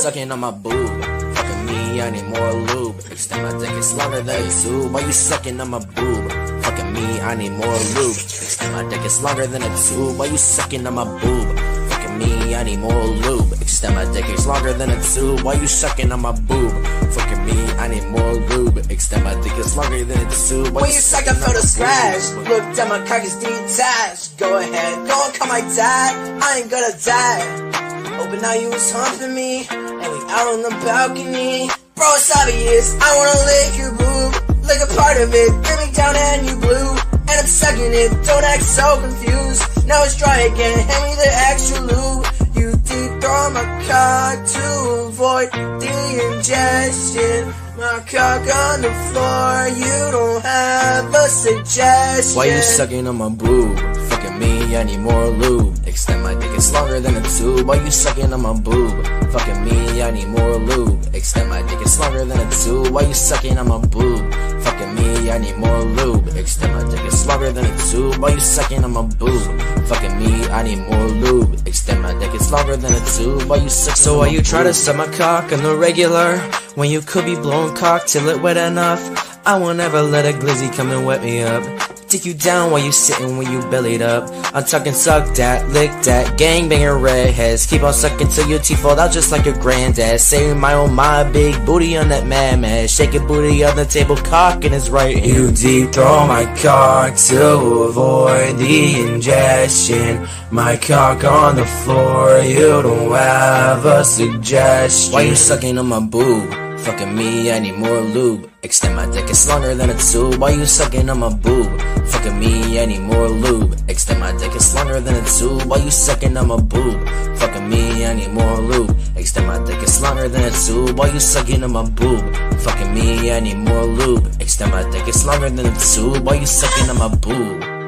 sucking on my boob? Fucking me, I need more lube. Extend my dick, it's longer than a tube. Why you sucking on my boob? Fucking me, I need more lube. Extend my dick, it's longer than a tube. Why you sucking on my boob? Fucking me, I need more lube. Extend my dick, it's longer than a tube. Why you sucking on my boob? Fucking me, I need more lube. Extend my dick, it's longer than a tube. Why When you suck, I feel the scratch. Look down, my cock is detached. Go ahead, go and call my dad. I ain't gonna die. But now you was humping me, and we out on the balcony. Bro, it's obvious, I wanna lick your boob. Lick a part of it, get me down and you blue. And I'm sucking it, don't act so confused. Now it's dry again, hand me the extra lube. You deep throw my cock to avoid the ingestion. My cock on the floor, you don't have a suggestion. Why you sucking on my boob? Fucking me, I need more lube. Extend my dick, it's longer than a tube. Why you sucking on my boob? Fucking me, I need more lube. Extend my dick, it's longer than a tube. Why you sucking on my boob? Fucking me, I need more lube. Extend my dick, it's longer than a tube. Why you sucking on my boob? Fucking me, I need more lube. Extend my dick, it's longer than a tube. Why you sucking So why you try to suck my cock on the regular When you could be blowing cock till it wet enough I won't ever let a glizzy come and wet me up Take you down while you sitting when you bellied up. I'm talking suck that, lick that, gangbanger redheads. Keep on sucking till your teeth fall out just like your granddad. Say my oh my big booty on that mad man Shake your booty on the table, cock in his right hand. You deep throw my cock to avoid the ingestion. My cock on the floor, you don't have a suggestion. Why you sucking on my boob? Fucking me, I need more lube. Extend my dick, it's longer than a tube. Why you sucking on my boob? Fucking me, I need more lube. Extend my dick, it's longer than a tube. Why you sucking on my boob? Fucking me, I need more lube. Extend my dick, it's longer than a tube. Why you sucking on my boob? Fucking me, I need more lube. Extend my dick, it's longer than a tube. Why you sucking on my boob?